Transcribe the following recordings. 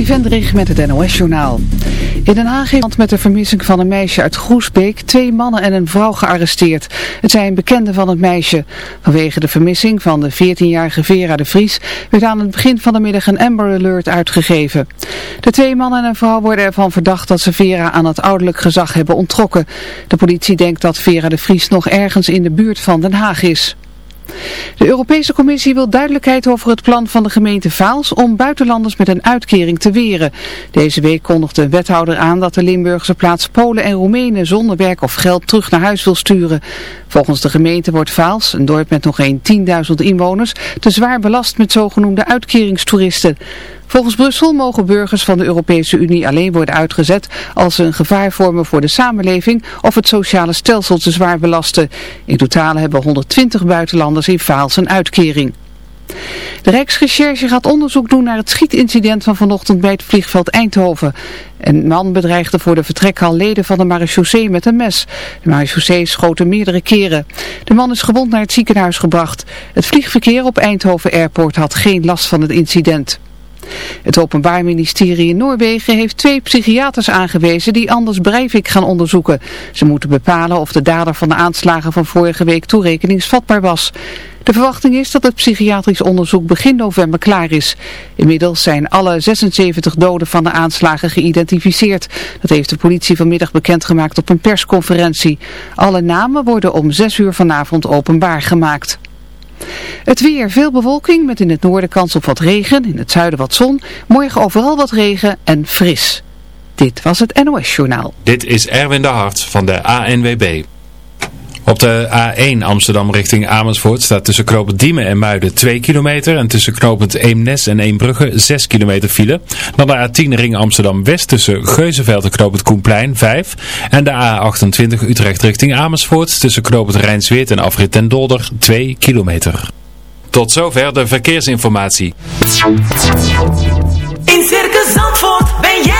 Trudy Vendrig met het NOS-journaal. In Den Haag heeft met de vermissing van een meisje uit Groesbeek twee mannen en een vrouw gearresteerd. Het zijn bekenden van het meisje. Vanwege de vermissing van de 14-jarige Vera de Vries werd aan het begin van de middag een Amber Alert uitgegeven. De twee mannen en een vrouw worden ervan verdacht dat ze Vera aan het ouderlijk gezag hebben onttrokken. De politie denkt dat Vera de Vries nog ergens in de buurt van Den Haag is. De Europese Commissie wil duidelijkheid over het plan van de gemeente Vaals om buitenlanders met een uitkering te weren. Deze week kondigde een wethouder aan dat de Limburgse plaats Polen en Roemenen zonder werk of geld terug naar huis wil sturen. Volgens de gemeente wordt Vaals, een dorp met nog geen 10.000 inwoners, te zwaar belast met zogenoemde uitkeringstoeristen. Volgens Brussel mogen burgers van de Europese Unie alleen worden uitgezet als ze een gevaar vormen voor de samenleving of het sociale stelsel te zwaar belasten. In totaal hebben 120 buitenlanders in Vaals een uitkering. De Rijksrecherche gaat onderzoek doen naar het schietincident van vanochtend bij het vliegveld Eindhoven. Een man bedreigde voor de vertrekhal leden van de marechaussee met een mes. De marechaussee schoten meerdere keren. De man is gewond naar het ziekenhuis gebracht. Het vliegverkeer op Eindhoven Airport had geen last van het incident. Het Openbaar Ministerie in Noorwegen heeft twee psychiaters aangewezen die Anders Breivik gaan onderzoeken. Ze moeten bepalen of de dader van de aanslagen van vorige week toerekeningsvatbaar was. De verwachting is dat het psychiatrisch onderzoek begin november klaar is. Inmiddels zijn alle 76 doden van de aanslagen geïdentificeerd. Dat heeft de politie vanmiddag bekendgemaakt op een persconferentie. Alle namen worden om 6 uur vanavond openbaar gemaakt. Het weer, veel bewolking met in het noorden kans op wat regen, in het zuiden wat zon. Morgen overal wat regen en fris. Dit was het NOS Journaal. Dit is Erwin de Hart van de ANWB. Op de A1 Amsterdam richting Amersfoort staat tussen knooppunt Diemen en Muiden 2 kilometer en tussen knooppunt Eemnes en Eembrugge 6 kilometer file. Dan de A10 ring Amsterdam West tussen Geuzenveld en knooppunt Koenplein 5 en de A28 Utrecht richting Amersfoort tussen knooppunt Rijnsweert en Afrit en Dolder 2 kilometer. Tot zover de verkeersinformatie. In Circus Zandvoort ben jij.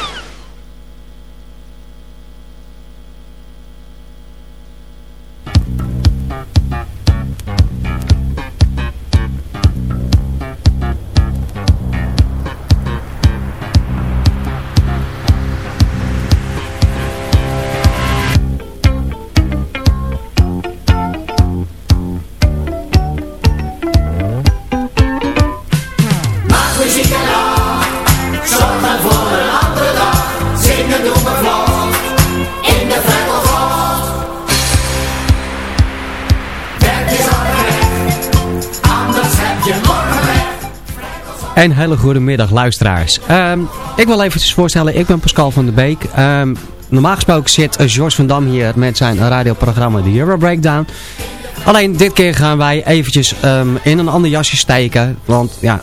Een hele goede middag luisteraars. Ehm, ik wil eventjes voorstellen, ik ben Pascal van der Beek. Ehm, normaal gesproken zit George van Dam hier met zijn radioprogramma The Euro Breakdown. Alleen dit keer gaan wij eventjes ehm, in een ander jasje steken. Want ja,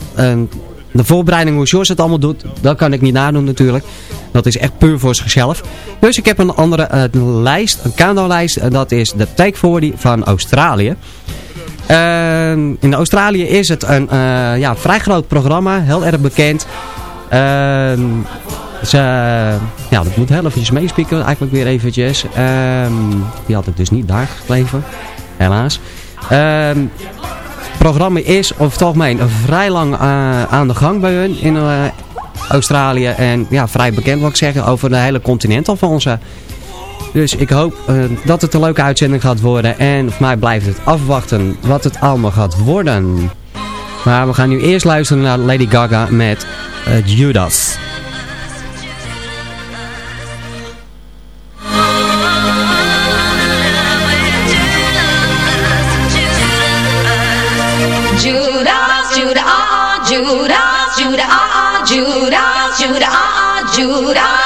de voorbereiding hoe George het allemaal doet, dat kan ik niet nadoen natuurlijk. Dat is echt puur voor zichzelf. Dus ik heb een andere uh, lijst, een countdownlijst. En dat is de Take 40 van Australië. Uh, in Australië is het een uh, ja, vrij groot programma, heel erg bekend. Uh, ze, ja, dat moet heel eventjes meespieken, eigenlijk weer eventjes. Ehm, die had ik dus niet daar gebleven, helaas. Ehm, het programma is over het algemeen vrij lang uh, aan de gang bij hun in Australië. En ja, vrij bekend wat ik zeggen over de hele continent al van onze dus ik hoop uh, dat het een leuke uitzending gaat worden. En voor mij blijft het afwachten wat het allemaal gaat worden. Maar we gaan nu eerst luisteren naar Lady Gaga met uh, Judas. Judas, Judas, Judas, Judas, Judas, Judas, ah, Judas,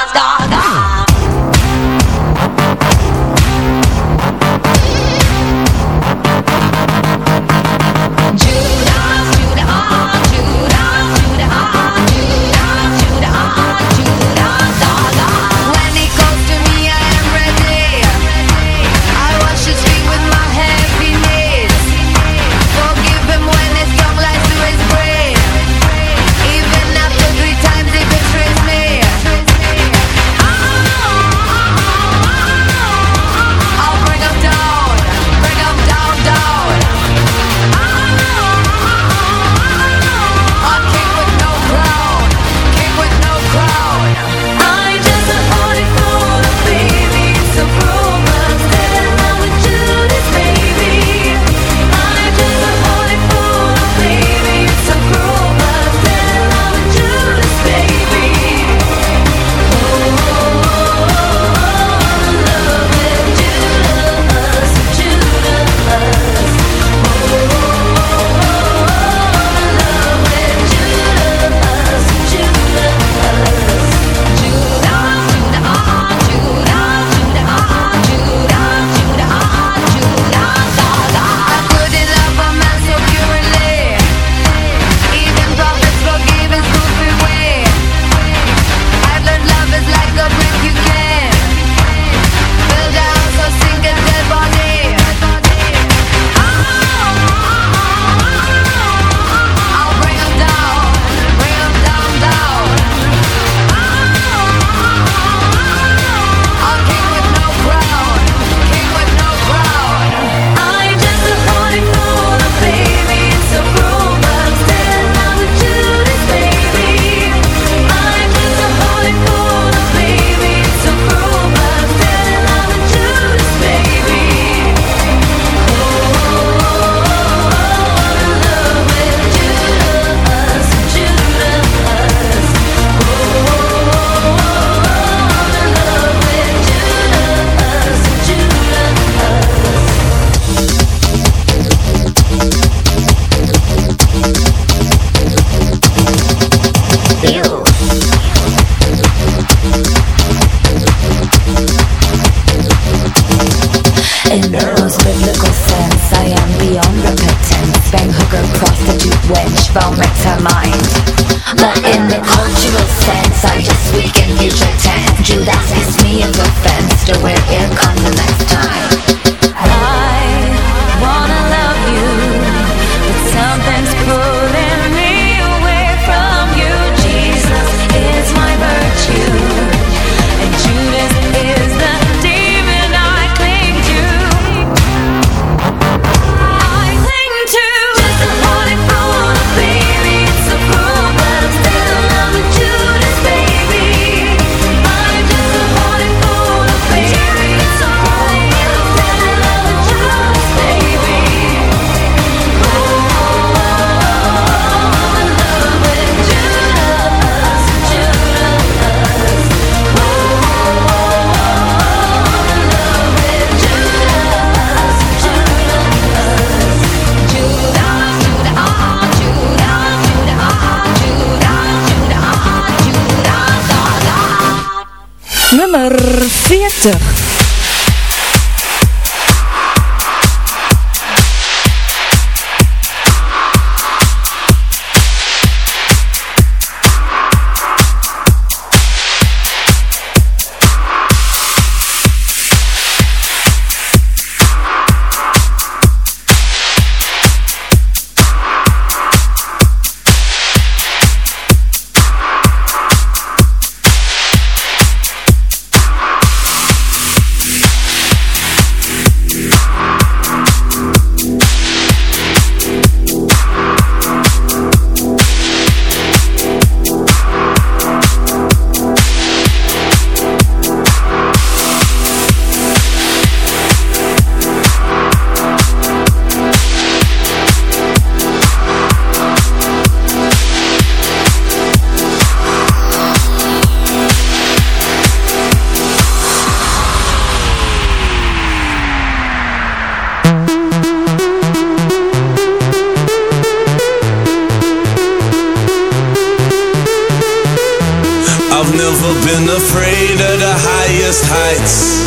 never been afraid of the highest heights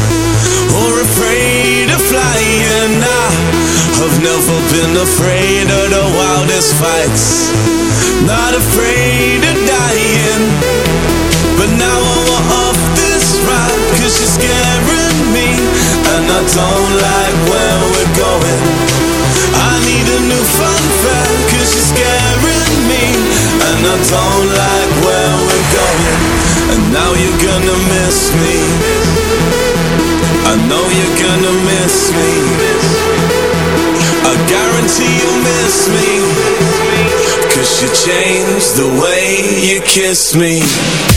or afraid of flying. I've never been afraid of the wildest fights, not afraid of dying. But now I want off this ride, cause you're scaring me, and I don't like where we're going. I need a new fun fair, cause you're scaring me, and I don't like where we're going. And now you're gonna miss me. I know you're gonna miss me. I guarantee you'll miss me. Cause you changed the way you kiss me.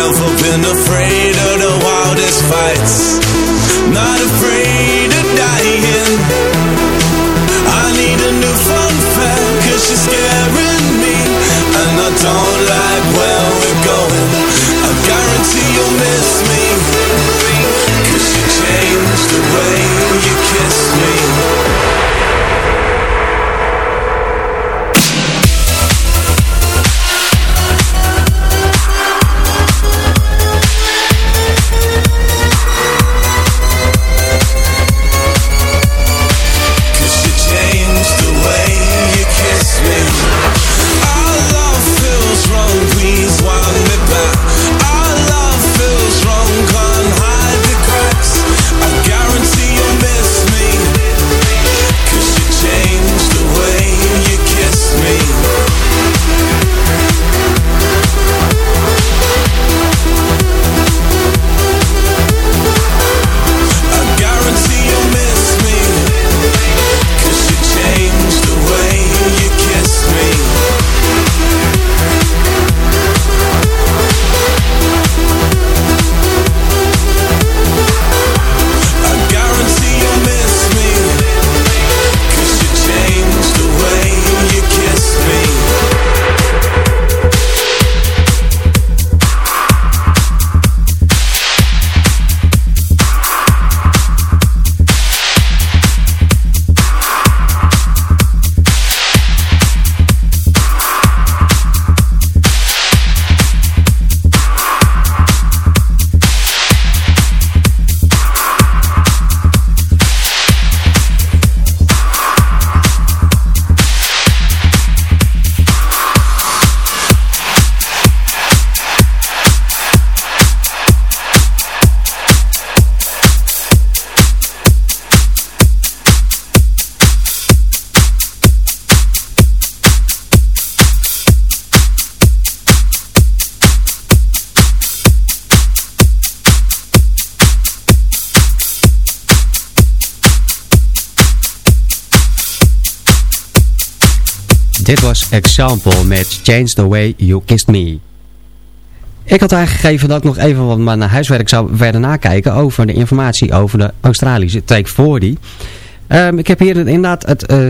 I've never been afraid of the wildest fights, not dit was Example met Change the Way You Kissed Me. Ik had aangegeven dat ik nog even wat mijn huiswerk zou verder nakijken over de informatie over de Australische Take 40. Um, ik heb hier inderdaad het uh,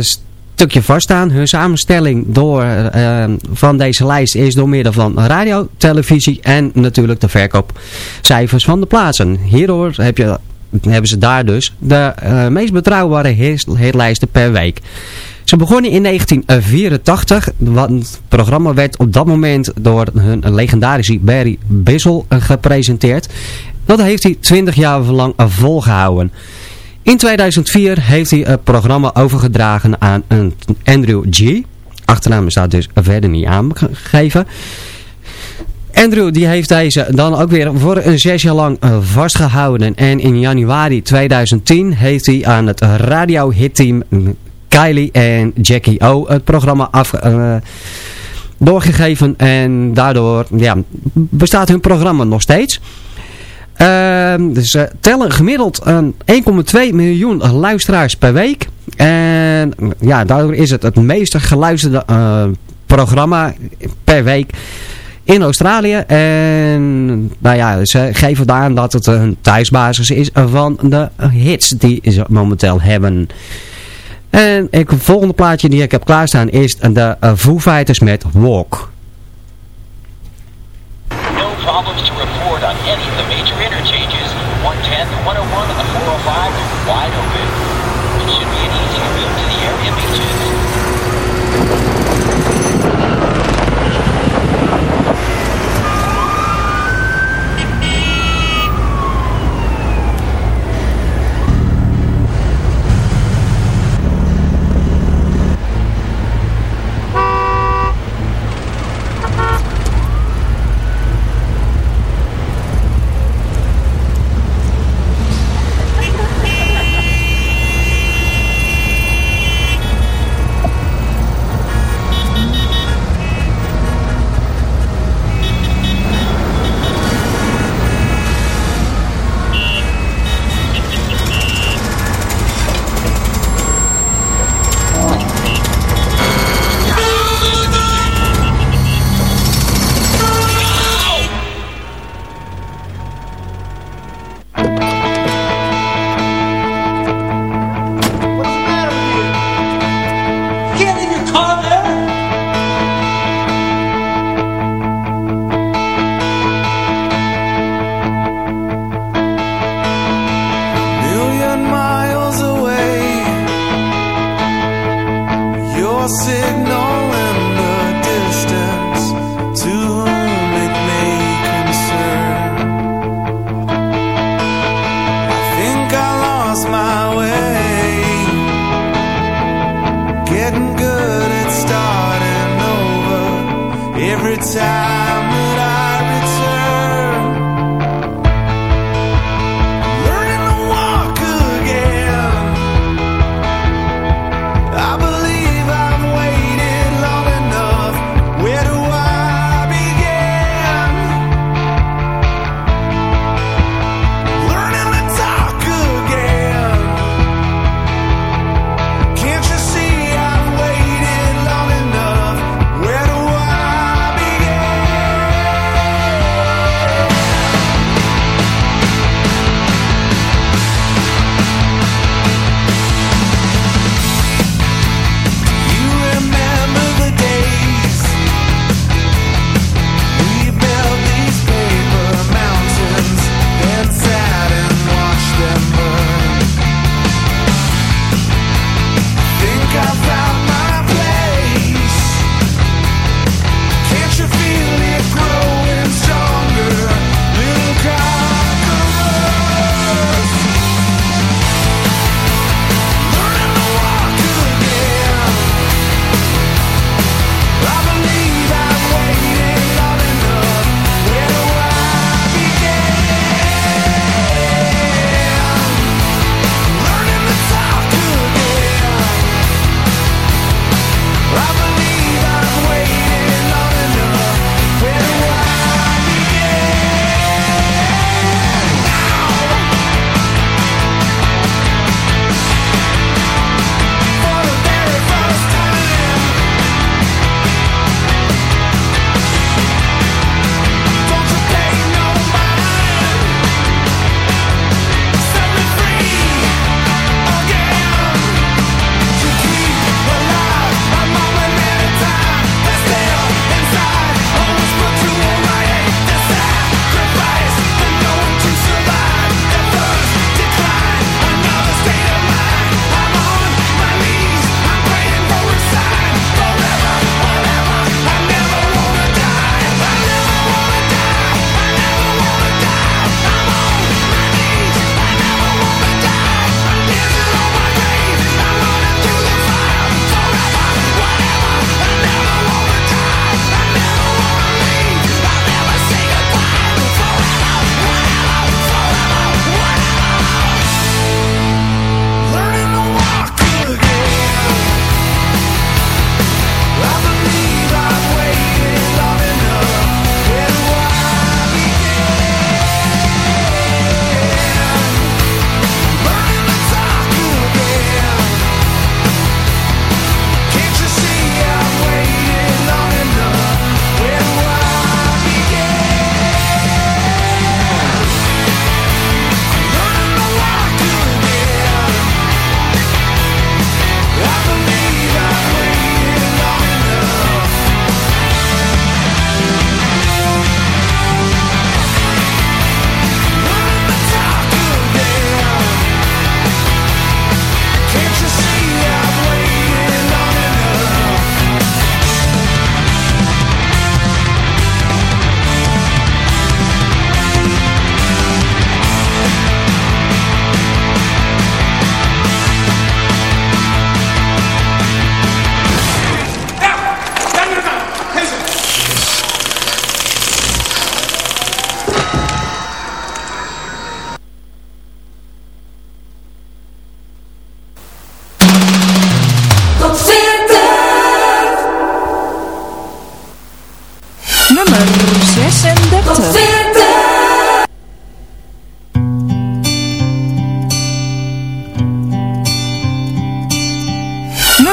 stukje vaststaan. Hun samenstelling door, uh, van deze lijst is door middel van radio, televisie en natuurlijk de verkoopcijfers van de plaatsen. Hierdoor heb je, hebben ze daar dus de uh, meest betrouwbare hitlijsten per week. Ze begonnen in 1984. Het programma werd op dat moment door hun legendarische Barry Bissell gepresenteerd. Dat heeft hij 20 jaar lang volgehouden. In 2004 heeft hij het programma overgedragen aan Andrew G. Achternaam staat dus verder niet aangegeven. Andrew die heeft deze dan ook weer voor een zes jaar lang vastgehouden. En in januari 2010 heeft hij aan het radio hitteam Kylie en Jackie O het programma af, uh, doorgegeven. En daardoor ja, bestaat hun programma nog steeds. Uh, dus ze tellen gemiddeld een 1,2 miljoen luisteraars per week. En ja, daardoor is het het meest geluisterde uh, programma per week in Australië. En nou ja, ze geven aan dat het een thuisbasis is van de hits die ze momenteel hebben. En het volgende plaatje die ik heb klaarstaan is de uh, Foo Fighters met Walk. time.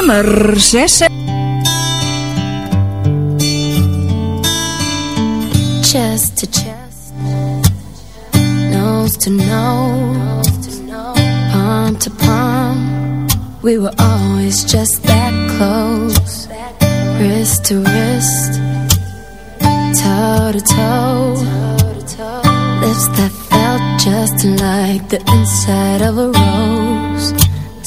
nummer 6. Chest to chest, nose to nose, palm to palm. We were always just that close, wrist to wrist, toe to toe. Lips that felt just like the inside of a rose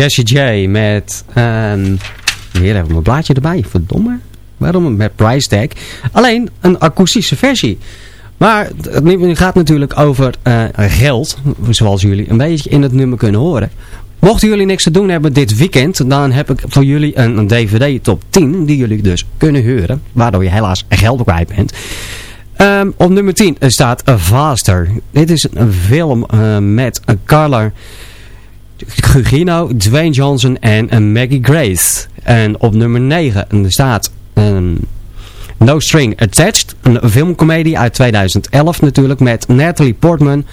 Jesse J met... ehm weer even mijn blaadje erbij. Verdomme. Waarom met price tag? Alleen een akoestische versie. Maar het gaat natuurlijk over eh, geld. Zoals jullie een beetje in het nummer kunnen horen. Mochten jullie niks te doen hebben dit weekend, dan heb ik voor jullie een, een DVD top 10 die jullie dus kunnen huren. Waardoor je helaas geld kwijt bent. Ehm, op nummer 10 staat Faster. Dit is een film eh, met Carla Gugino, Dwayne Johnson en eh, Maggie Grace. En op nummer 9 staat ehm, No String Attached. Een filmcomedie uit 2011 natuurlijk met Natalie Portman,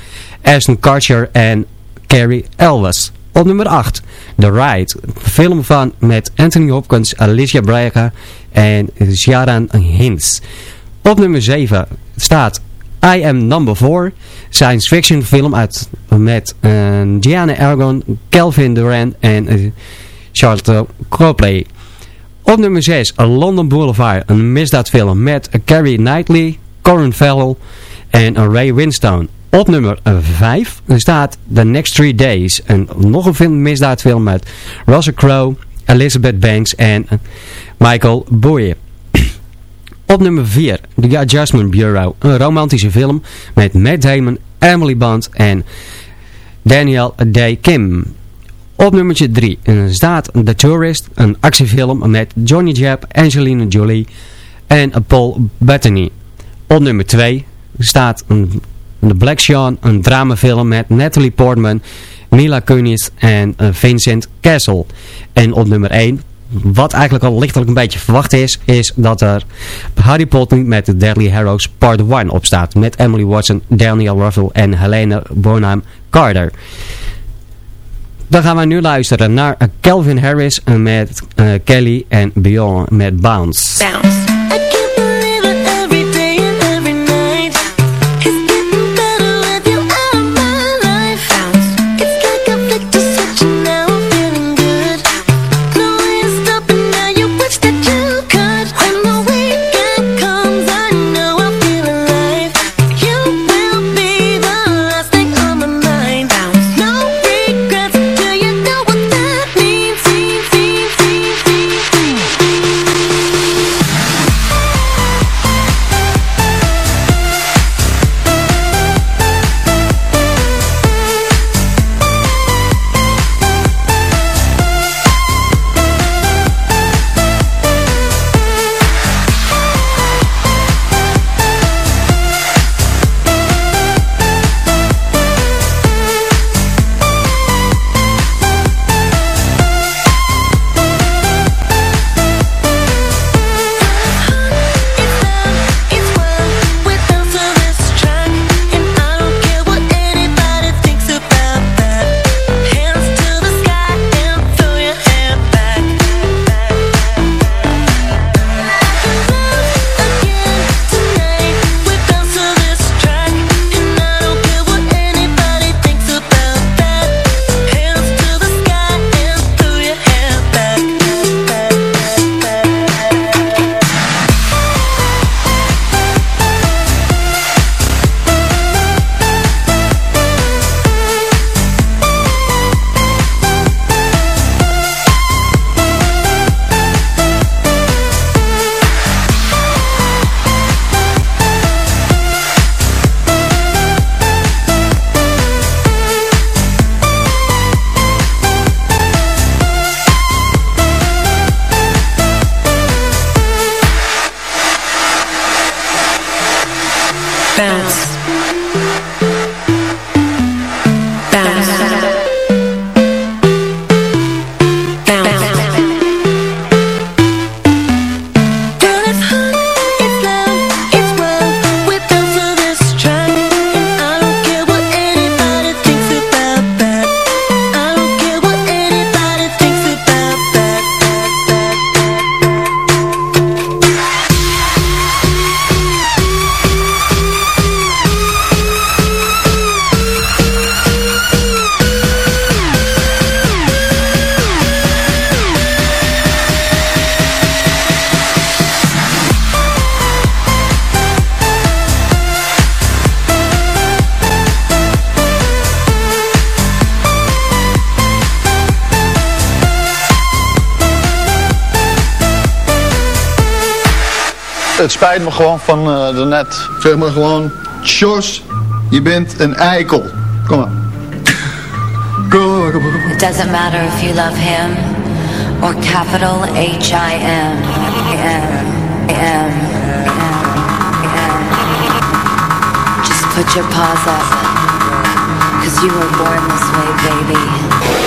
Ashton Kutcher en Carrie Elwes. Op nummer 8, The Ride. Een film van met Anthony Hopkins, Alicia Braga en Sharon Hinz. Op nummer 7 staat I Am Number 4. Science fiction film uit, met uh, Gianna Aragon, Calvin Duran en uh, Charlotte Copley. Op nummer 6, London Boulevard. Een misdaadfilm met Carrie Knightley, Corin Farrell en Ray Winstone. Op nummer 5 staat The Next Three Days. Een, nog een film, misdaadfilm met Russell Crowe, Elizabeth Banks en Michael Boye. Op nummer 4, The Adjustment Bureau. Een romantische film met Matt Damon, Emily Blunt en Daniel Day Kim. Op nummertje 3 staat The Tourist, een actiefilm met Johnny Depp, Angelina Jolie en Paul Bettany. Op nummer 2 staat The Black Swan, een dramafilm met Natalie Portman, Mila Kunis en uh, Vincent Castle. En op nummer 1, wat eigenlijk al lichtelijk een beetje verwacht is, is dat er Harry Potter met The Deadly Heroes Part 1 op staat. Met Emily Watson, Daniel Ruffalo en Helena Bonham Carter. Dan gaan we nu luisteren naar Calvin Harris met uh, Kelly en Beyond met Bounce. Bounce. Het spijt me gewoon van uh, de net. Zeg maar gewoon, Sjors, je bent een eikel. Kom maar. It doesn't matter if you love him or capital H-I-M. M, M, M, Just put your paws up, cause you were born this way, baby.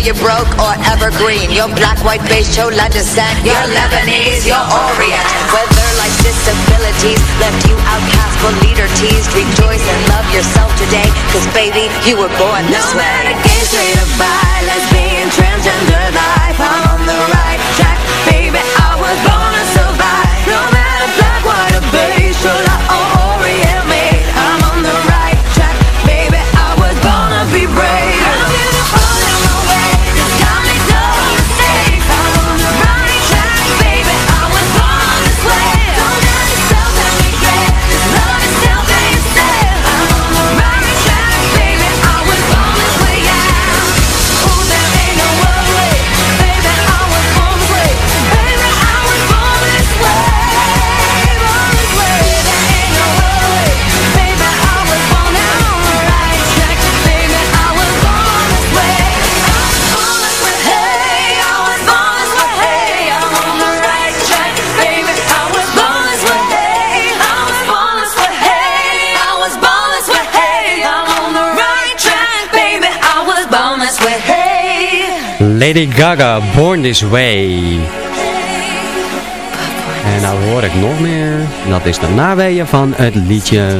you're broke or evergreen, you're black, white, beige, chola descent. You're Lebanese, you're Orient. Whether life's disabilities left you outcast but leader teased, rejoice and love yourself today. Cause baby, you were born this No way. matter gay, straight or bi, Lady Gaga, Born This Way. En nou hoor ik nog meer. Dat is de naweeën van het liedje.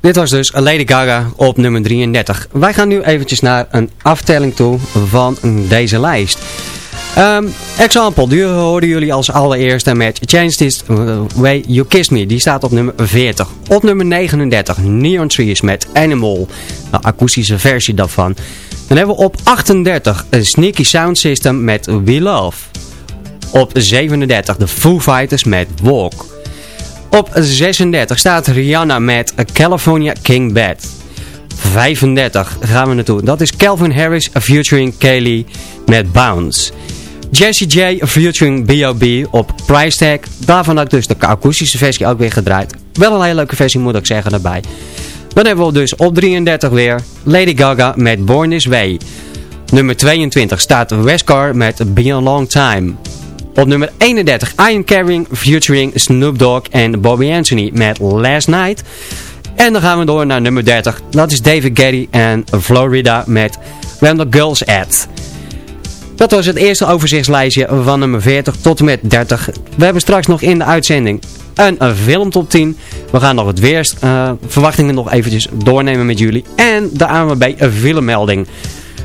Dit was dus Lady Gaga op nummer 33. Wij gaan nu eventjes naar een aftelling toe van deze lijst. Ehm example, die hoorden jullie als allereerste met Change This Way You Kiss Me. Die staat op nummer 40. Op nummer 39 Neon Trees met Animal. De akoestische versie daarvan. Dan hebben we op 38 een Sneaky Sound System met We Love. Op 37 de Foo Fighters met Walk. Op 36 staat Rihanna met California King Bed. 35 gaan we naartoe. Dat is Calvin Harris featuring Kaylee met Bounce. Jesse J featuring B.O.B. op Price Tag. Daarvan had ik dus de akoestische versie ook weer gedraaid. Wel een hele leuke versie moet ik zeggen daarbij. Dan hebben we dus op 33 weer Lady Gaga met Born This Way. Nummer 22 staat Westcar met Be A Long Time. Op nummer 31 Ian Carring featuring Snoop Dogg en Bobby Anthony met Last Night. En dan gaan we door naar nummer 30. Dat is David Geddy en Florida met the Girls At. Dat was het eerste overzichtslijstje van nummer 40 tot en met 30. We hebben straks nog in de uitzending een, filmtop 10. We gaan nog het weersverwachtingen uh, nog eventjes doornemen met jullie. En de een filmmelding.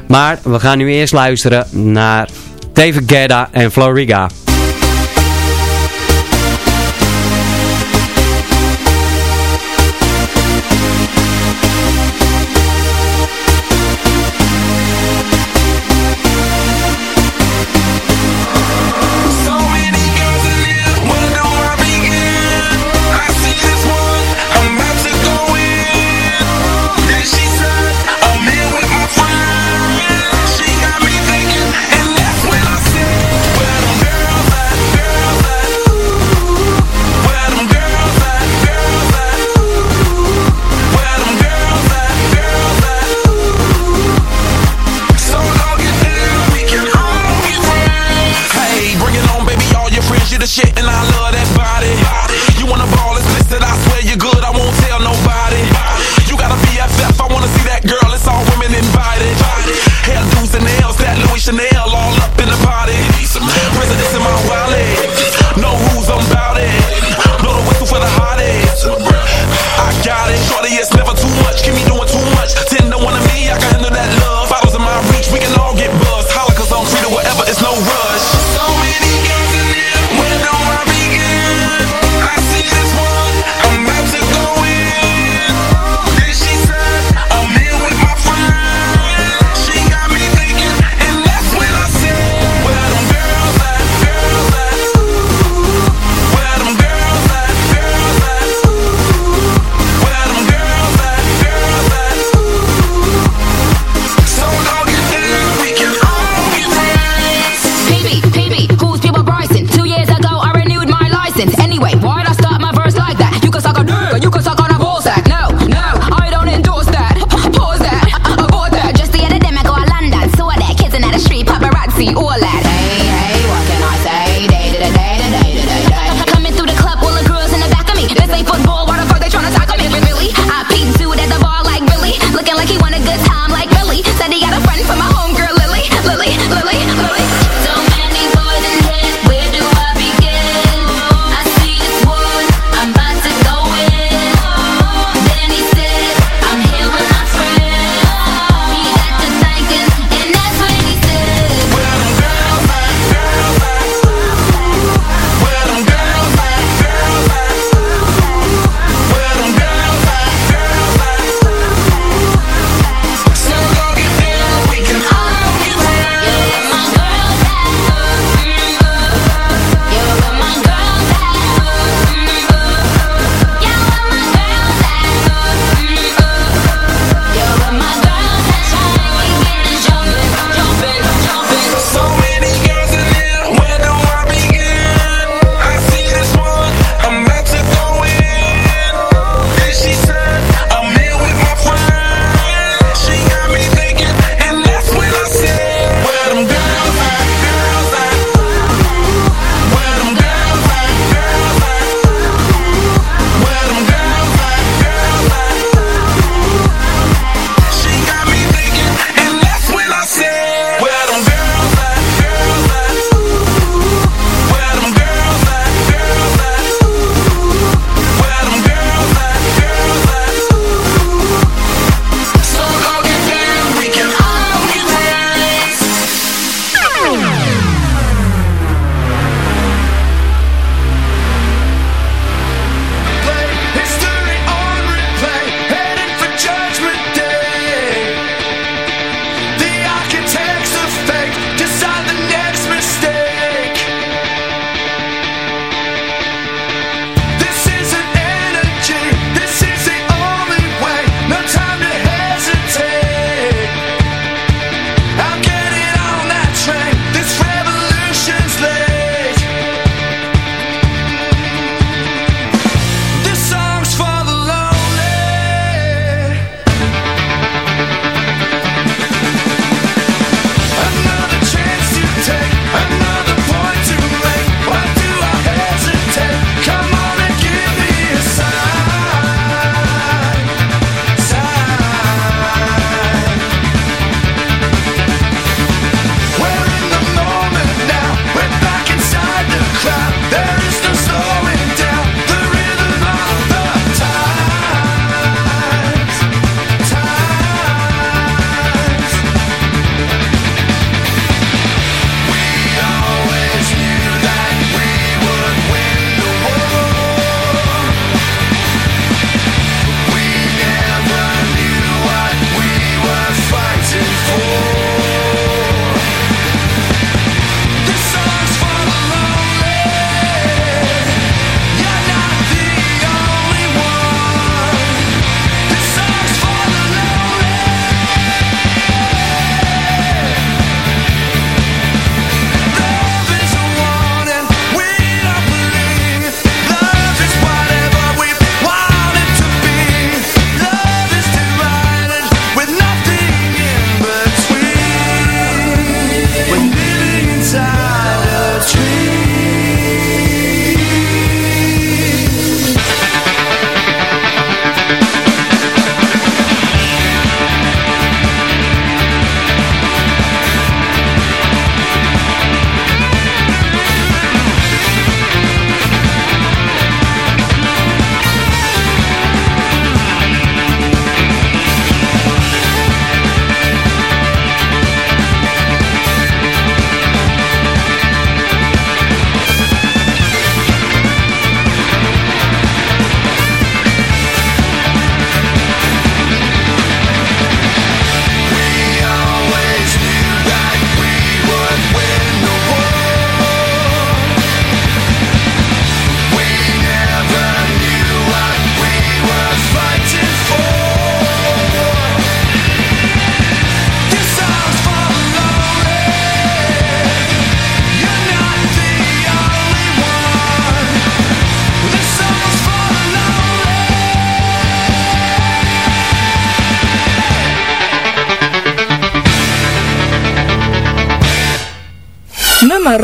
Maar we gaan nu eerst luisteren naar David Guetta en Floriga.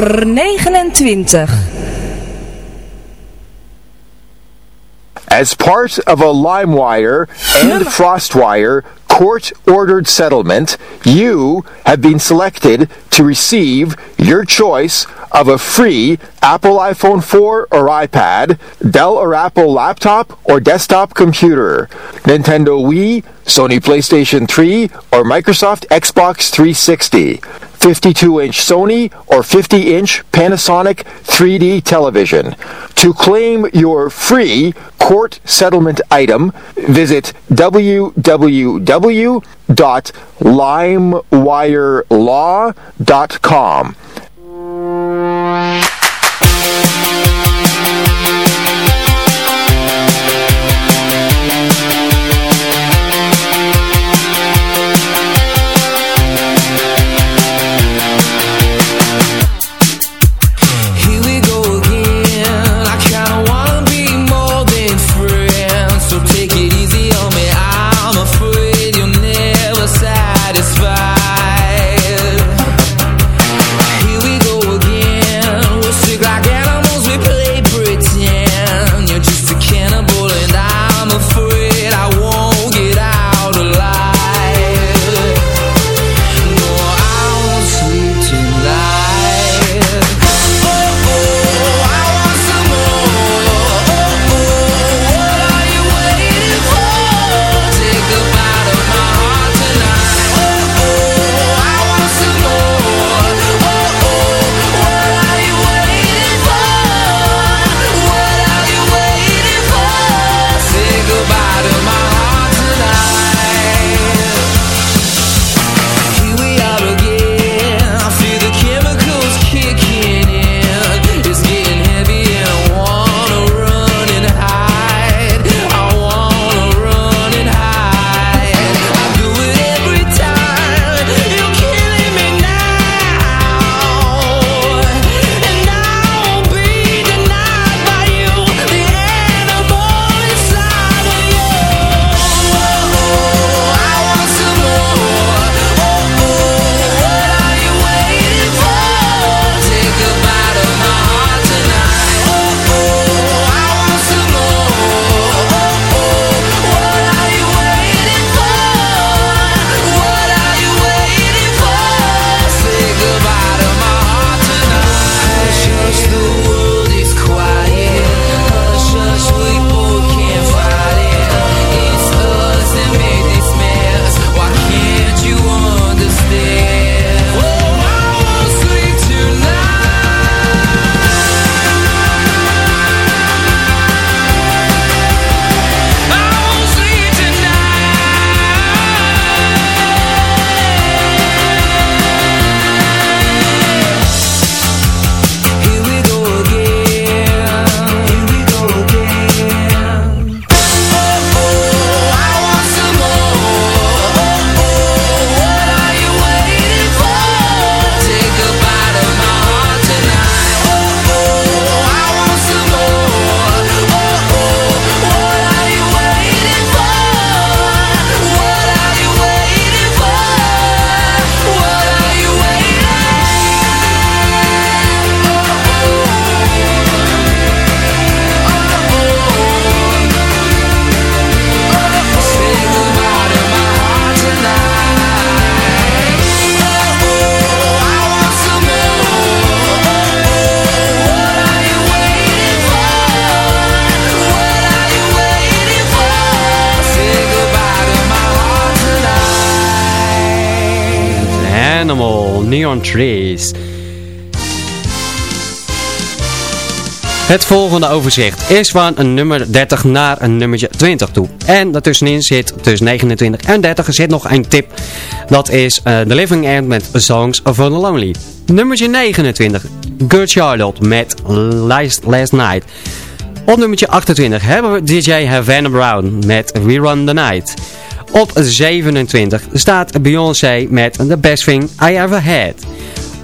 Nummer 29. As part of a LimeWire and FrostWire court-ordered settlement, you have been selected to receive your choice of a free Apple iPhone 4 or iPad, Dell or Apple laptop or desktop computer, Nintendo Wii, Sony PlayStation 3, or Microsoft Xbox 360. 52-inch Sony or 50-inch Panasonic 3D television. To claim your free court settlement item, visit www.limewirelaw.com. Animal, Neon Trees. Het volgende overzicht is van een nummer 30 naar een nummertje 20 toe. En daartussenin zit tussen 29 en 30 zit nog een tip. Dat is eh, The Living End met Songs for the Lonely. Nummertje 29, Good Charlotte met Last, Last Night. Op nummertje 28 hebben we DJ Havana Brown met We Run the Night. Op 27 staat Beyoncé met The Best Thing I Ever Had.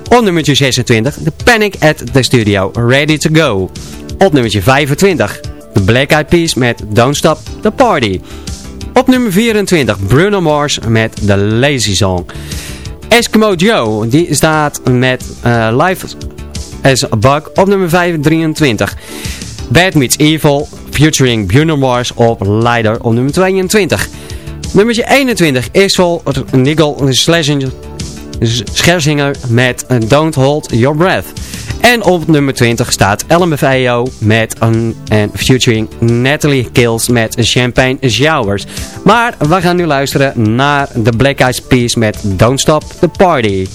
Op nummertje 26 The Panic at the Studio Ready to Go. Op nummertje 25 The Black Eyed Peas met Don't Stop the Party. Op nummer 24 Bruno Mars met The Lazy Song. Eskimo Joe die staat met eh, Life as a Bug op nummer 23. Bad Meets Evil featuring Bruno Mars op Leider op nummer 22. Nummer 21 is voor Nigel Scherzinger met Don't Hold Your Breath. En op nummer 20 staat LMFAO met een en featuring Natalie Kills met Champagne Showers. Maar we gaan nu luisteren naar de Black Eyed Peas met Don't Stop the Party.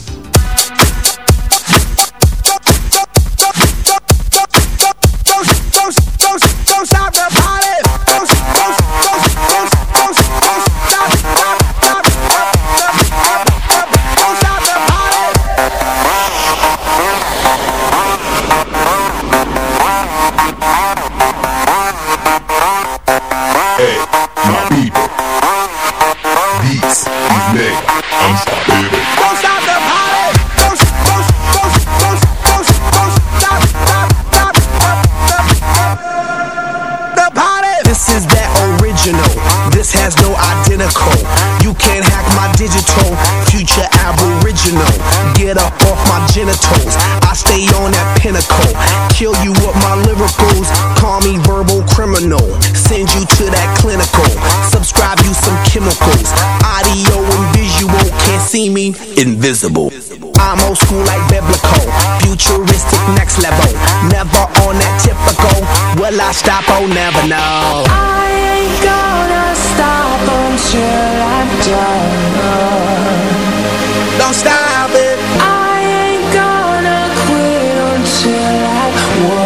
Kill you with my lyricals. Call me verbal criminal. Send you to that clinical. Subscribe you some chemicals. Audio and visual. Can't see me. Invisible. I'm old school like biblical. Futuristic next level. Never on that typical. Will I stop? Oh, never know. I ain't gonna stop until I'm done. Don't stop it. I I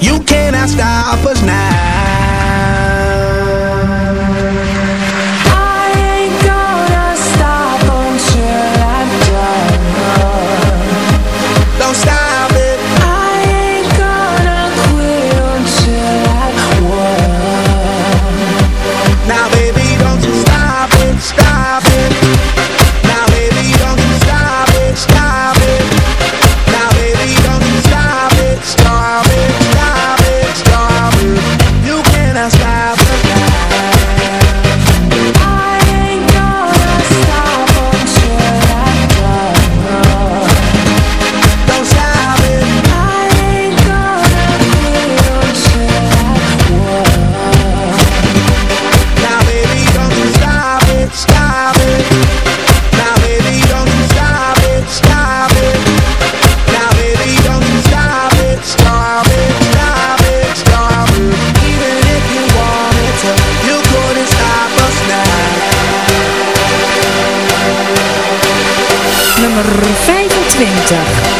you cannot stop us now. 25.